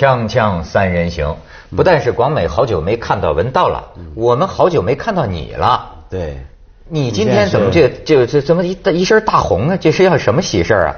锵锵三人行，不但是广美好久没看到文道了，我们好久没看到你了。对，你今天怎么这这这怎么一一身大红啊？这是要什么喜事儿啊？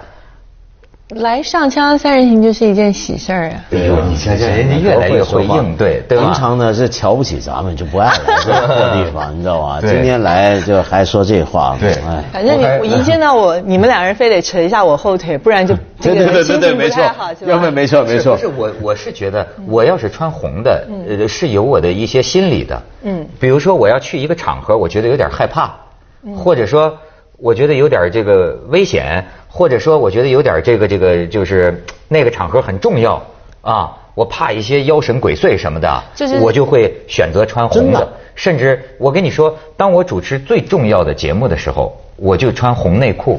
来上锵锵三人行就是一件喜事儿啊！哎呦，你瞧瞧，人家越来越会应对，对吧？平常呢是瞧不起咱们，就不爱来这个地方，你知道吧？今天来就还说这话，对，哎，反正你我一见到我，你们两人非得扯一下我后腿，不然就这个心情不太好，是吧？没错没错。不是我，我是觉得我要是穿红的，呃，是有我的一些心理的。嗯，比如说我要去一个场合，我觉得有点害怕，或者说。我觉得有点这个危险，或者说我觉得有点这个这个就是那个场合很重要啊，我怕一些妖神鬼祟什么的，我就会选择穿红的。甚至我跟你说，当我主持最重要的节目的时候，我就穿红内裤。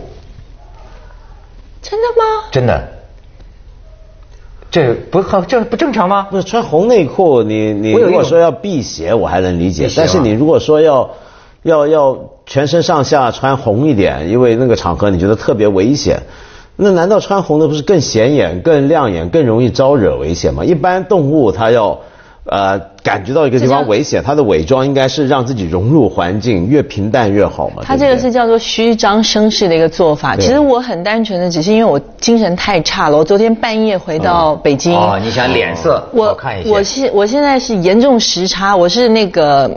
真的吗？真的。这不很正不正常吗？不是穿红内裤，你你如果说要辟邪，我还能理解。但是你如果说要。要要全身上下穿红一点，因为那个场合你觉得特别危险，那难道穿红的不是更显眼、更亮眼、更容易招惹危险吗？一般动物它要呃感觉到一个地方危险，它的伪装应该是让自己融入环境，越平淡越好嘛。它这个是叫做虚张声势的一个做法。其实我很单纯的，只是因为我精神太差了。我昨天半夜回到北京。哦，你想脸色我看一下？我是我现在是严重时差，我是那个。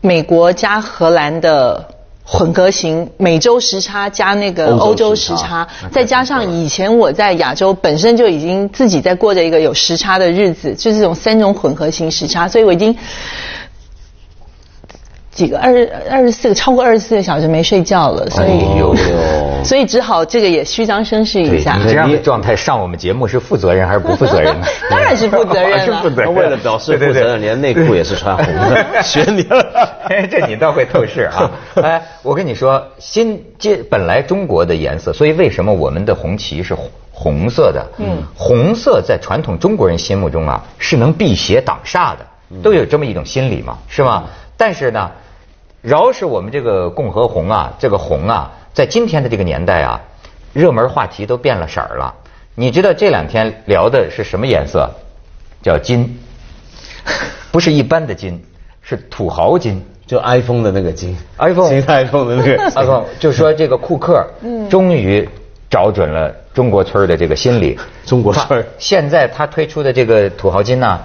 美国加荷兰的混合型，美洲时差加那个欧洲时差，再加上以前我在亚洲本身就已经自己在过着一个有时差的日子，就这种三种混合型时差，所以我已经。几个二二十四个超过二十四个小时没睡觉了，所以所以只好这个也虚张声势一下。你这样的状态上我们节目是负责任还是不负责任呢？当然是负责任是负责任。为了表示负责任，连内裤也是穿红的，学你了。这你倒会透视啊！哎，我跟你说，新这本来中国的颜色，所以为什么我们的红旗是红红色的？嗯，红色在传统中国人心目中啊，是能辟邪挡煞的，都有这么一种心理嘛，是吗？但是呢。饶是我们这个共和红啊，这个红啊，在今天的这个年代啊，热门话题都变了色儿了。你知道这两天聊的是什么颜色？叫金，不是一般的金，是土豪金，就 iPhone 的那个金，iPhone 新 iPhone 的那个 iPhone，就说这个库克，终于找准了中国村的这个心理。中国村现在他推出的这个土豪金呢？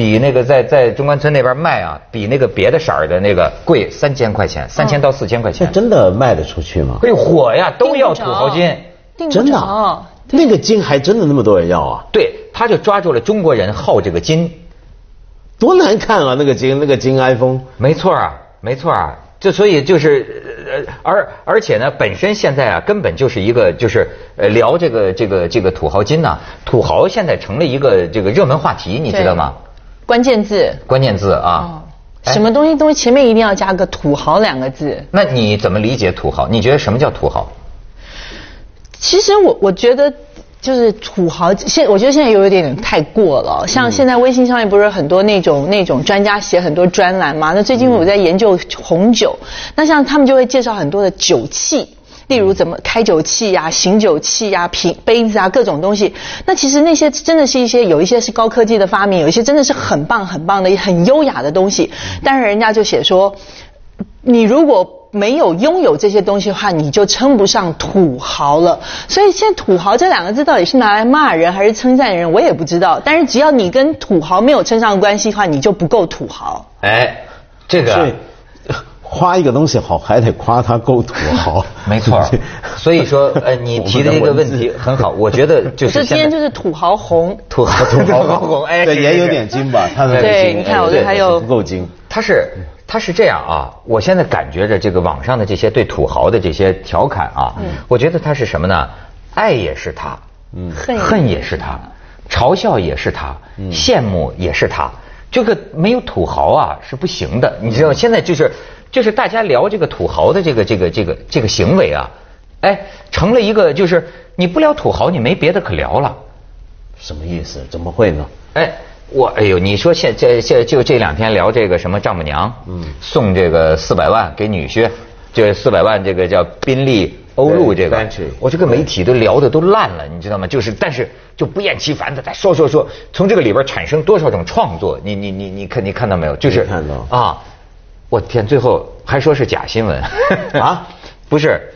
比那个在在中关村那边卖啊，比那个别的色儿的那个贵三千块钱，三千到四千块钱。真的卖得出去吗？哎，火呀，都要土豪金，真的，那个金还真的那么多人要啊？对，他就抓住了中国人好这个金，多难看啊！那个金，那个金 iPhone，没错啊，没错啊。就所以就是呃，而而且呢，本身现在啊，根本就是一个就是呃聊这个这个这个土豪金呐，土豪现在成了一个这个热门话题，你知道吗？关键字，关键字啊，什么东西东西前面一定要加个土豪两个字。那你怎么理解土豪？你觉得什么叫土豪？其实我我觉得就是土豪，现我觉得现在有一点点太过了。像现在微信上面不是很多那种那种专家写很多专栏嘛？那最近我在研究红酒，那像他们就会介绍很多的酒器。例如怎么开酒器呀、醒酒器呀、瓶杯子啊各种东西，那其实那些真的是一些有一些是高科技的发明，有一些真的是很棒很棒的很优雅的东西。但是人家就写说，你如果没有拥有这些东西的话，你就称不上土豪了。所以现在“土豪”这两个字到底是拿来骂人还是称赞人，我也不知道。但是只要你跟土豪没有称上关系的话，你就不够土豪。哎，这个。夸一个东西好，还得夸它够土豪。没错，所以说，呃，你提的这个问题很好，我觉得 就是。这今天就是土豪红。土豪土豪红，哎，对，也有点金吧？他的对，你看，我觉得还有不够金。他是，他是这样啊！我现在感觉着这个网上的这些对土豪的这些调侃啊，我觉得他是什么呢？爱也是他，嗯，恨也是他，嘲笑也是他，羡慕也是他。这个没有土豪啊是不行的，你知道？现在就是。就是大家聊这个土豪的这个这个这个这个行为啊，哎，成了一个就是你不聊土豪，你没别的可聊了。什么意思？怎么会呢？哎，我哎呦，你说现这现就这两天聊这个什么丈母娘，嗯，送这个四百万给女婿，就是四百万这个叫宾利欧陆这个，我这个媒体都聊的都烂了，你知道吗？就是，但是就不厌其烦的在说说说，从这个里边产生多少种创作？你你你你看你看到没有？就是看到啊，我天，最后还说是假新闻 啊？不是，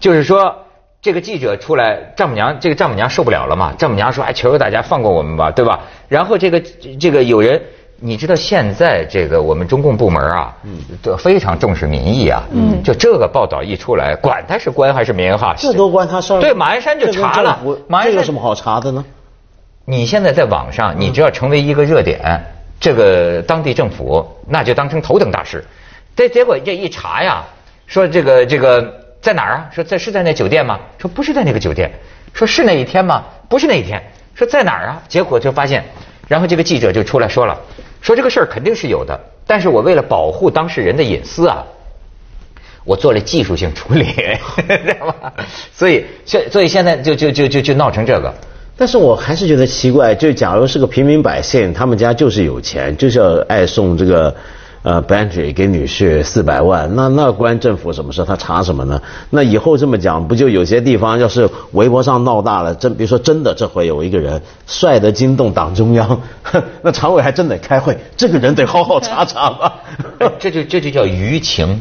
就是说这个记者出来，丈母娘这个丈母娘受不了了嘛？丈母娘说：“哎，求求大家放过我们吧，对吧？”然后这个这个有人。你知道现在这个我们中共部门啊，嗯都非常重视民意啊。嗯，就这个报道一出来，管他是官还是民哈，这都关他事儿。对，马鞍山就查了。马鞍山有什么好查的呢？你现在在网上，你只要成为一个热点，这个当地政府那就当成头等大事。这结果这一查呀，说这个这个在哪儿啊？说在是在那酒店吗？说不是在那个酒店。说是那一天吗？不是那一天。说在哪儿啊？结果就发现，然后这个记者就出来说了。说这个事儿肯定是有的，但是我为了保护当事人的隐私啊，我做了技术性处理，知道吧？所以，现所以现在就就就就就闹成这个。但是我还是觉得奇怪，就假如是个平民百姓，他们家就是有钱，就是要爱送这个。呃，Bentley 给女婿四百万，那那关政府什么事？他查什么呢？那以后这么讲，不就有些地方要是微博上闹大了，真比如说真的这回有一个人帅得惊动党中央，那常委还真得开会，这个人得好好查查吧。这就这就叫舆情。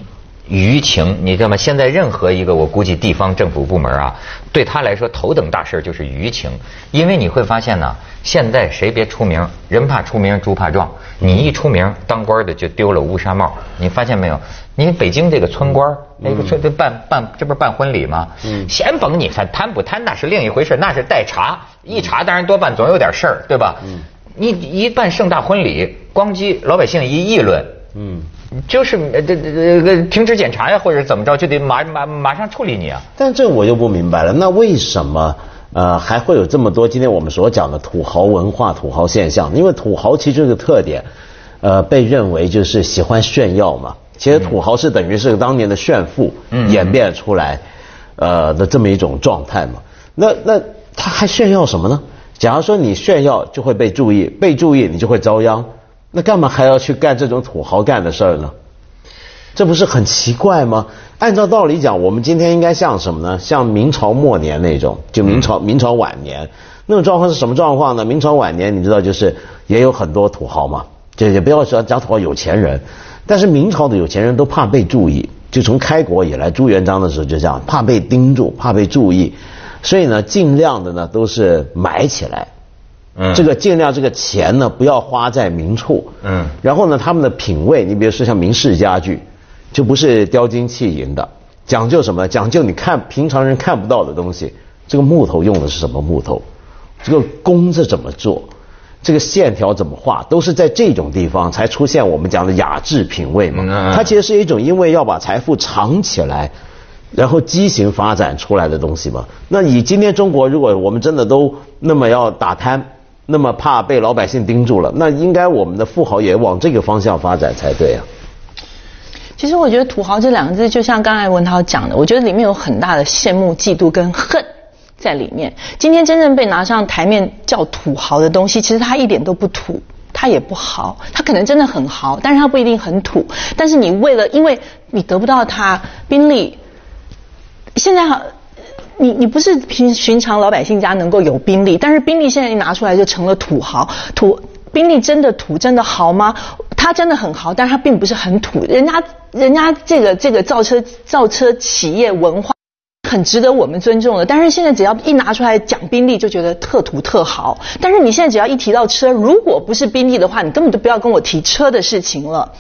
舆情，你知道吗？现在任何一个，我估计地方政府部门啊，对他来说头等大事就是舆情，因为你会发现呢，现在谁别出名，人怕出名猪怕壮，你一出名，当官的就丢了乌纱帽。你发现没有？你北京这个村官，那个村办办，这不是办婚礼吗？嗯，先甭你看贪不贪，那是另一回事，那是待查，一查当然多半总有点事儿，对吧？嗯，你一办盛大婚礼，咣叽，老百姓一议论，嗯。就是这这这个停止检查呀，或者怎么着，就得马马马上处理你啊。但这我就不明白了，那为什么呃还会有这么多今天我们所讲的土豪文化、土豪现象？因为土豪其实这个特点，呃，被认为就是喜欢炫耀嘛。其实土豪是等于是当年的炫富演变出来呃的这么一种状态嘛。那那他还炫耀什么呢？假如说你炫耀就会被注意，被注意你就会遭殃。那干嘛还要去干这种土豪干的事儿呢？这不是很奇怪吗？按照道理讲，我们今天应该像什么呢？像明朝末年那种，就明朝明朝晚年那种状况是什么状况呢？明朝晚年你知道，就是也有很多土豪嘛，就也不要说讲土豪有钱人，但是明朝的有钱人都怕被注意，就从开国以来，朱元璋的时候就这样，怕被盯住，怕被注意，所以呢，尽量的呢都是埋起来。嗯，这个尽量这个钱呢不要花在明处。嗯，然后呢，他们的品味，你比如说像明式家具，就不是雕金砌银的，讲究什么？讲究你看平常人看不到的东西。这个木头用的是什么木头？这个工字怎么做？这个线条怎么画？都是在这种地方才出现我们讲的雅致品味嘛。它其实是一种因为要把财富藏起来，然后畸形发展出来的东西嘛。那你今天中国，如果我们真的都那么要打贪？那么怕被老百姓盯住了，那应该我们的富豪也往这个方向发展才对啊。其实我觉得“土豪”这两个字，就像刚才文涛讲的，我觉得里面有很大的羡慕、嫉妒跟恨在里面。今天真正被拿上台面叫土豪的东西，其实它一点都不土，它也不豪，它可能真的很豪，但是它不一定很土。但是你为了，因为你得不到它，宾利现在好。你你不是平寻常老百姓家能够有宾利，但是宾利现在一拿出来就成了土豪土，宾利真的土真的豪吗？它真的很豪，但是它并不是很土，人家人家这个这个造车造车企业文化。很值得我们尊重的，但是现在只要一拿出来讲宾利，就觉得特土特豪。但是你现在只要一提到车，如果不是宾利的话，你根本就不要跟我提车的事情了。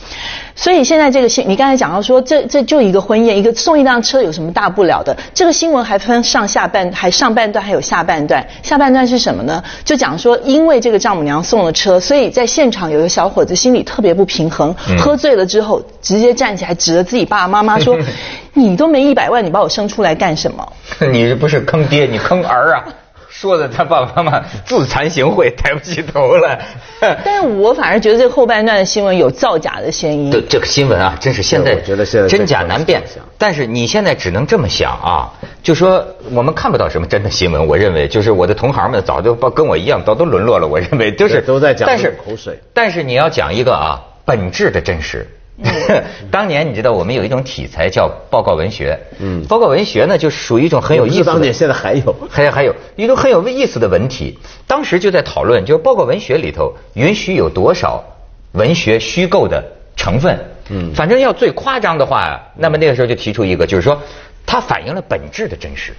所以现在这个新，你刚才讲到说，这这就一个婚宴，一个送一辆车有什么大不了的？这个新闻还分上下半，还上半段还有下半段。下半段是什么呢？就讲说，因为这个丈母娘送了车，所以在现场有个小伙子心里特别不平衡，喝醉了之后直接站起来指着自己爸爸妈妈说。你都没一百万，你把我生出来干什么？你这不是坑爹，你坑儿啊！说的他爸爸妈妈自惭形秽，抬不起头来。但是我反而觉得这后半段的新闻有造假的嫌疑。对这个新闻啊，真是现在觉得现在真假难辨。但是你现在只能这么想啊，就说我们看不到什么真的新闻。我认为，就是我的同行们早就跟我一样，早都沦落了。我认为，就是都在讲口水。但是你要讲一个啊，本质的真实。当年你知道我们有一种题材叫报告文学，嗯，报告文学呢就属于一种很有意思。当年现在还有，还还有一种很有意思的文体。当时就在讨论，就是报告文学里头允许有多少文学虚构的成分。嗯，反正要最夸张的话，那么那个时候就提出一个，就是说它反映了本质的真实。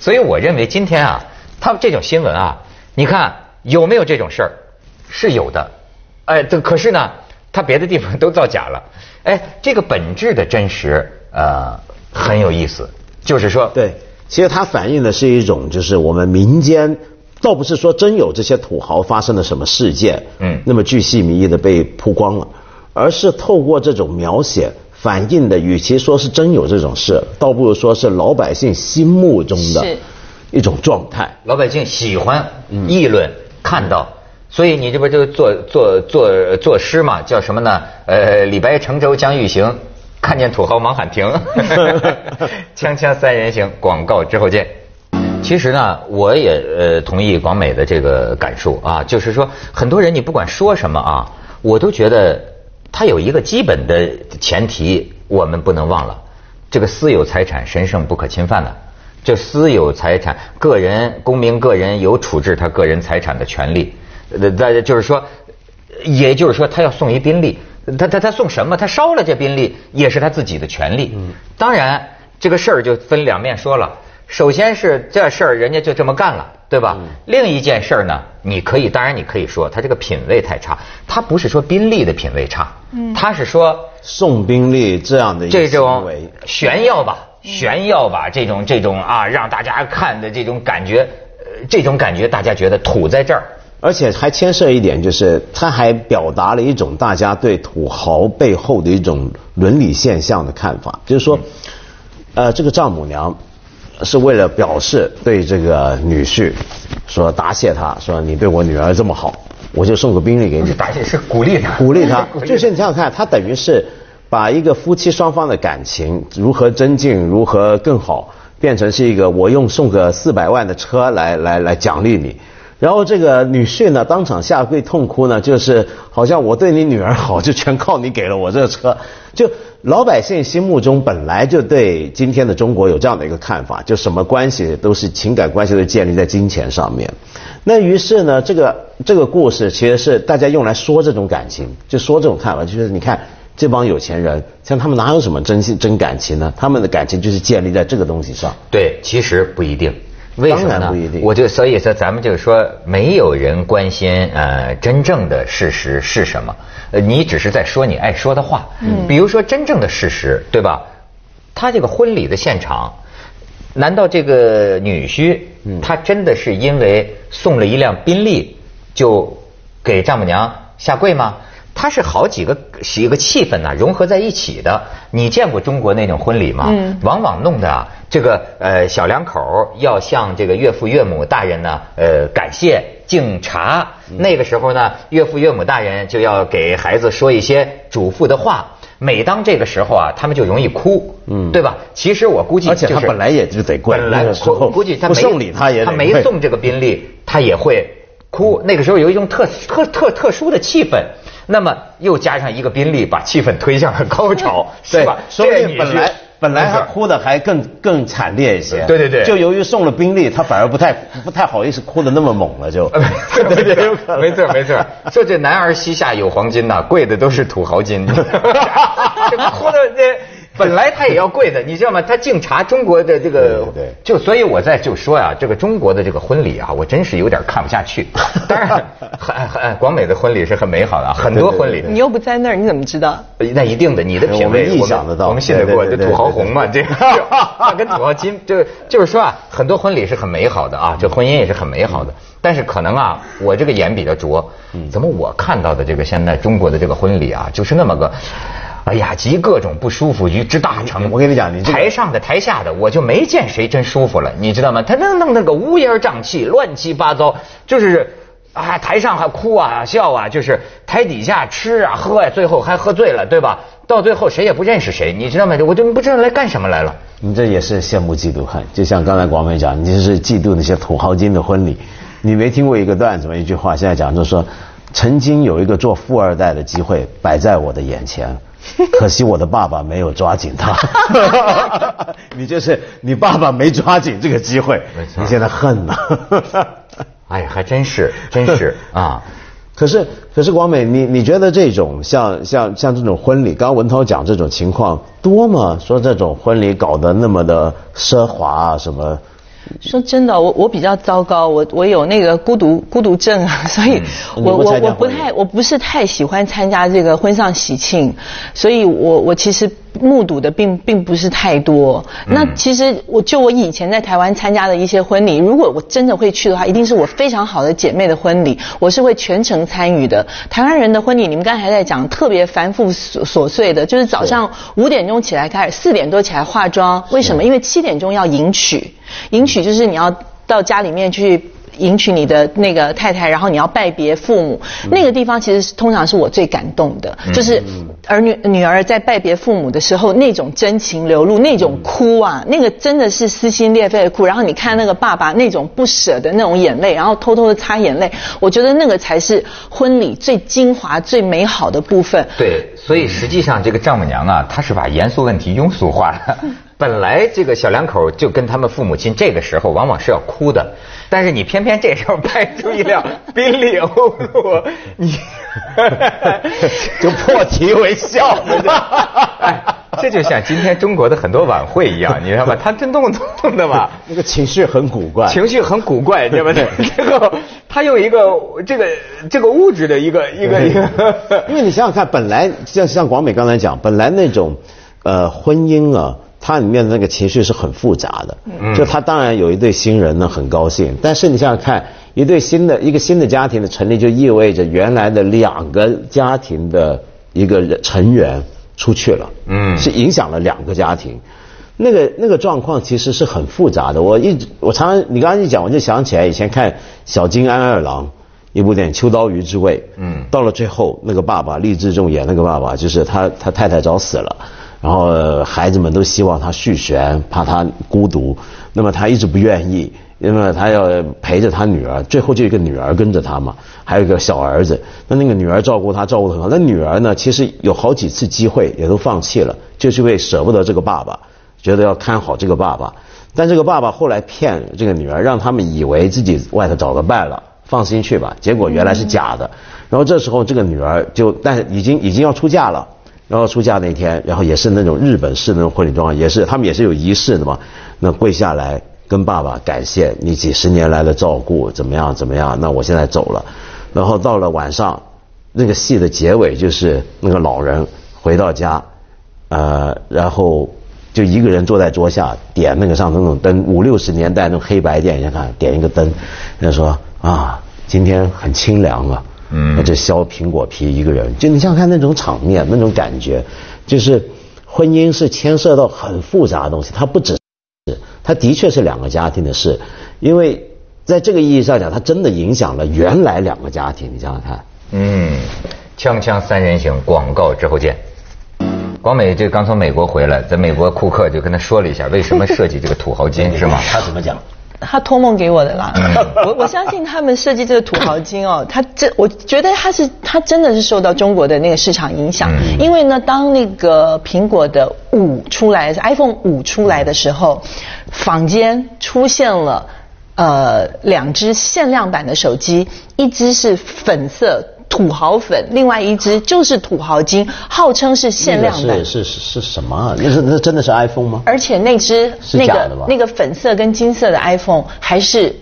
所以我认为今天啊，他们这种新闻啊，你看有没有这种事儿？是有的。哎，这可是呢。他别的地方都造假了，哎，这个本质的真实，呃，很有意思。就是说，对，其实它反映的是一种，就是我们民间，倒不是说真有这些土豪发生了什么事件，嗯，那么巨细靡遗的被曝光了，而是透过这种描写，反映的，与其说是真有这种事，倒不如说是老百姓心目中的一种状态。老百姓喜欢议论，看到。所以你这不就作作作作诗嘛？叫什么呢？呃，李白乘舟将欲行，看见土豪忙喊停。锵锵三人行，广告之后见。其实呢，我也呃同意广美的这个感受啊，就是说很多人你不管说什么啊，我都觉得他有一个基本的前提，我们不能忘了，这个私有财产神圣不可侵犯的，就私有财产，个人公民个人有处置他个人财产的权利。那那就是说，也就是说，他要送一宾利，他他他送什么？他烧了这宾利，也是他自己的权利。嗯，当然这个事儿就分两面说了。首先是这事儿人家就这么干了，对吧？另一件事儿呢，你可以当然你可以说他这个品味太差，他不是说宾利的品味差，嗯，他是说送宾利这样的这种炫耀吧，炫耀吧，这种这种啊，让大家看的这种感觉，呃，这种感觉大家觉得土在这儿。而且还牵涉一点，就是他还表达了一种大家对土豪背后的一种伦理现象的看法，就是说，呃，这个丈母娘是为了表示对这个女婿说答谢他，说你对我女儿这么好，我就送个宾利给你。答谢是鼓励他，鼓励他。就是你想想看，他等于是把一个夫妻双方的感情如何增进、如何更好，变成是一个我用送个四百万的车来来来奖励你。然后这个女婿呢，当场下跪痛哭呢，就是好像我对你女儿好，就全靠你给了我这个车。就老百姓心目中本来就对今天的中国有这样的一个看法，就什么关系都是情感关系都建立在金钱上面。那于是呢，这个这个故事其实是大家用来说这种感情，就说这种看法，就是你看这帮有钱人，像他们哪有什么真心真感情呢？他们的感情就是建立在这个东西上。对，其实不一定。为什么呢？我就所以说，咱们就是说，没有人关心呃真正的事实是什么，呃，你只是在说你爱说的话。嗯。比如说真正的事实，对吧？他这个婚礼的现场，难道这个女婿，他真的是因为送了一辆宾利就给丈母娘下跪吗？它是好几个几个气氛呐融合在一起的。你见过中国那种婚礼吗？嗯。往往弄的啊，这个呃小两口要向这个岳父岳母大人呢呃感谢敬茶。那个时候呢，岳父岳母大人就要给孩子说一些嘱咐的话。每当这个时候啊，他们就容易哭，嗯，对吧？其实我估计，而且他本来也就得跪。本来我估计他没送礼，他也他没送这个宾利，他也会哭。那个时候有一种特特特特殊的气氛。那么又加上一个宾利，把气氛推向了高潮，是吧？所以本来本来他哭的还更更惨烈一些。对对对。就由于送了宾利，他反而不太不太好意思哭的那么猛了，就。对 对对，没错没错。说这男儿膝下有黄金呐，贵的都是土豪金。这哭的这。本来他也要贵的，你知道吗？他净查中国的这个，就所以我在就说啊，这个中国的这个婚礼啊，我真是有点看不下去。当然，很很广美的婚礼是很美好的，很多婚礼。你又不在那儿，你怎么知道？那一定的，你的品味，我们我们信得过，这土豪红嘛，这个跟土豪金，就就是说啊，很多婚礼是很美好的啊，这婚姻也是很美好的。但是可能啊，我这个眼比较拙，怎么我看到的这个现在中国的这个婚礼啊，就是那么个。哎呀，集各种不舒服于之大成。我跟你讲，你台上的台下的，我就没见谁真舒服了，你知道吗？他弄弄那个乌烟瘴气、乱七八糟，就是啊，台上还哭啊笑啊，就是台底下吃啊喝啊，最后还喝醉了，对吧？到最后谁也不认识谁，你知道吗？我就不知道来干什么来了。你这也是羡慕嫉妒恨，就像刚才广美讲，你就是嫉妒那些土豪金的婚礼。你没听过一个段子吗？一句话现在讲就是说。曾经有一个做富二代的机会摆在我的眼前，可惜我的爸爸没有抓紧他。你就是你爸爸没抓紧这个机会，你现在恨呢？哎呀，还真是，真是啊。可是，可是广美，你你觉得这种像像像这种婚礼，刚刚文涛讲这种情况多吗？说这种婚礼搞得那么的奢华啊，什么？说真的，我我比较糟糕，我我有那个孤独孤独症啊，所以我我我不太我不是太喜欢参加这个婚丧喜庆，所以我我其实。目睹的并并不是太多。那其实我就我以前在台湾参加的一些婚礼，如果我真的会去的话，一定是我非常好的姐妹的婚礼，我是会全程参与的。台湾人的婚礼，你们刚才还在讲特别繁复琐琐碎的，就是早上五点钟起来开始，四点多起来化妆。为什么？因为七点钟要迎娶，迎娶就是你要到家里面去。迎娶你的那个太太，然后你要拜别父母，那个地方其实是通常是我最感动的，就是儿女女儿在拜别父母的时候那种真情流露，那种哭啊，那个真的是撕心裂肺的哭。然后你看那个爸爸那种不舍的那种眼泪，然后偷偷的擦眼泪，我觉得那个才是婚礼最精华、最美好的部分。对，所以实际上这个丈母娘啊，她是把严肃问题庸俗化了。本来这个小两口就跟他们父母亲这个时候往往是要哭的。但是你偏偏这时候拍出一辆 宾利欧陆，你 就破涕为笑，哎，这就像今天中国的很多晚会一样，你知道吧？他真动不动的嘛，那个情绪很古怪，情绪很古怪，对不对？最后他用一个这个这个物质的一个一个一个，因为你想想看，本来像像广美刚才讲，本来那种呃婚姻啊。它里面的那个情绪是很复杂的，就他当然有一对新人呢，很高兴。但是你想想看，一对新的一个新的家庭的成立，就意味着原来的两个家庭的一个成员出去了，嗯，是影响了两个家庭。那个那个状况其实是很复杂的。我一直我常常你刚刚一讲，我就想起来以前看小金安二郎一部电影《秋刀鱼之味》，嗯，到了最后那个爸爸励志重演那个爸爸，就是他他太太早死了。然后孩子们都希望他续弦，怕他孤独，那么他一直不愿意，因为他要陪着他女儿，最后就一个女儿跟着他嘛，还有一个小儿子，那那个女儿照顾他照顾得很好，那女儿呢，其实有好几次机会也都放弃了，就是因为舍不得这个爸爸，觉得要看好这个爸爸，但这个爸爸后来骗这个女儿，让他们以为自己外头找个伴了，放心去吧，结果原来是假的，然后这时候这个女儿就，但已经已经要出嫁了。然后出嫁那天，然后也是那种日本式那种婚礼状，也是他们也是有仪式的嘛。那跪下来跟爸爸感谢你几十年来的照顾，怎么样怎么样？那我现在走了。然后到了晚上，那个戏的结尾就是那个老人回到家，呃，然后就一个人坐在桌下点那个上那种灯，五六十年代那种黑白电影，看点一个灯，他说啊，今天很清凉啊。嗯，就削苹果皮一个人，就你想想看那种场面，那种感觉，就是婚姻是牵涉到很复杂的东西，它不只是，它的确是两个家庭的事，因为在这个意义上讲，它真的影响了原来两个家庭。你想想看，嗯，锵锵三人行，广告之后见。广美这刚从美国回来，在美国库克就跟他说了一下为什么设计这个土豪金是吗？他怎么讲？他托梦给我的啦，我我相信他们设计这个土豪金哦，他这我觉得他是他真的是受到中国的那个市场影响，因为呢，当那个苹果的五出来，iPhone 五出来的时候，坊间出现了呃两只限量版的手机，一只是粉色。土豪粉，另外一只就是土豪金，号称是限量版。是是是什么？那是那真的是 iPhone 吗？而且那只那个那个粉色跟金色的 iPhone 还是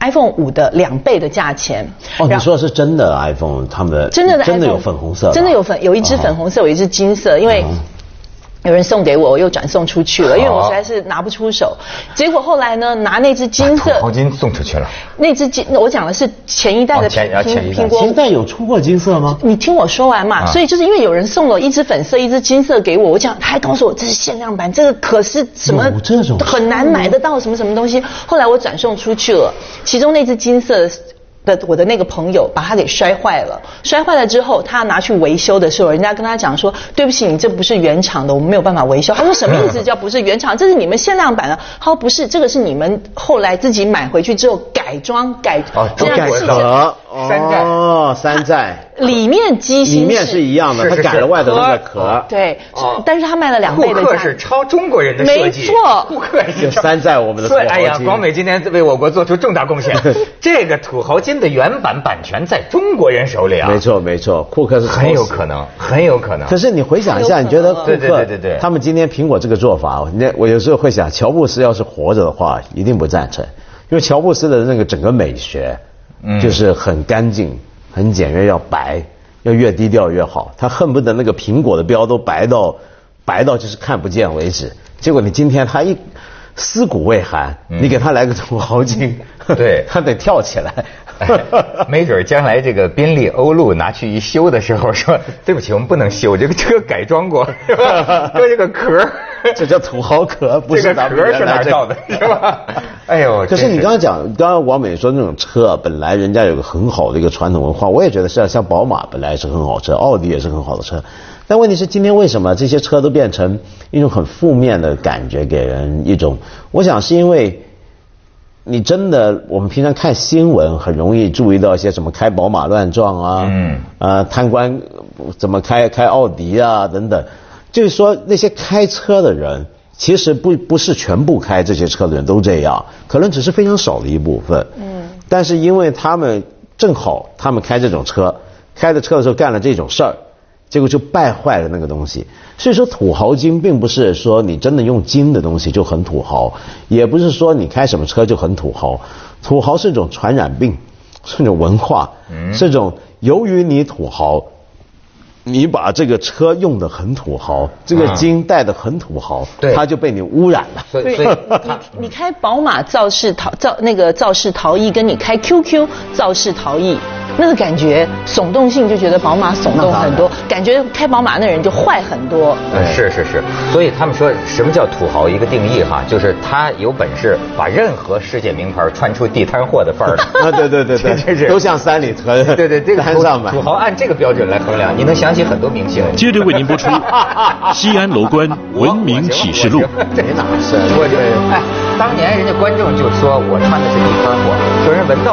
iPhone 五的两倍的价钱。哦，你说的是真的 iPhone，他们真的真的有粉红色，真的有粉，有一只粉红色，有一只金色，因为。有人送给我，我又转送出去了，因为我实在是拿不出手。结果后来呢，拿那只金色黄金送出去了。那只金，我讲的是前一代的苹苹果。现在有出过金色吗？你听我说完嘛。所以就是因为有人送了一只粉色，一只金色给我，我讲他还告诉我这是限量版，这个可是什么很难买得到什么什么东西。后来我转送出去了，其中那只金色。的我的那个朋友把它给摔坏了，摔坏了之后，他拿去维修的时候，人家跟他讲说：“对不起，你这不是原厂的，我们没有办法维修。”他说：“什么意思？叫不是原厂？这是你们限量版的。”他说：“不是，这个是你们后来自己买回去之后改装改这样改的。”山寨哦，山寨。里面机芯里面是一样的，它改了外头那个壳。对，但是他卖了两倍的价。顾客是抄中国人的设计。没错，顾客是山寨我们的土豪金。哎呀，广美今天为我国做出重大贡献。这个土豪金的原版版权在中国人手里啊。没错没错，库克是很有可能，很有可能。可是你回想一下，你觉得库克对对对对，他们今天苹果这个做法，那我有时候会想，乔布斯要是活着的话，一定不赞成，因为乔布斯的那个整个美学，就是很干净、很简约，要白。要越低调越好，他恨不得那个苹果的标都白到白到就是看不见为止。结果你今天他一尸骨未寒，你给他来个土豪金，对 他得跳起来。没准将来这个宾利欧陆拿去一修的时候，说 对不起，我们不能修，这个车改装过，是吧？这个壳，这叫土豪壳，不是壳是哪造的，是吧？哎呦，可是你刚刚讲，刚刚王美说那种车，本来人家有个很好的一个传统文化，我也觉得是像宝马本来是很好车，奥迪也是很好的车，但问题是今天为什么这些车都变成一种很负面的感觉，给人一种，我想是因为。你真的，我们平常看新闻很容易注意到一些什么开宝马乱撞啊，嗯，啊贪官怎么开开奥迪啊等等，就是说那些开车的人其实不不是全部开这些车的人都这样，可能只是非常少的一部分，嗯，但是因为他们正好他们开这种车，开着车的时候干了这种事儿。结果就败坏了那个东西，所以说土豪金并不是说你真的用金的东西就很土豪，也不是说你开什么车就很土豪，土豪是一种传染病，是一种文化，是一种由于你土豪，你把这个车用的很土豪，这个金戴的很土豪，它就被你污染了。所以，你你开宝马造势陶造那个造势陶艺，跟你开 QQ 造势陶艺。那个感觉耸动性就觉得宝马耸动很多，感觉开宝马那人就坏很多。嗯，是是是，所以他们说什么叫土豪？一个定义哈，就是他有本事把任何世界名牌穿出地摊货的范儿来。啊，对对对对，这是都像三里屯。对对，这个土豪按这个标准来衡量，你能想起很多明星。接着为您播出《西安楼观文明启示录》。这哪是？我就哎，当年人家观众就说我穿的是地摊货，说人闻到。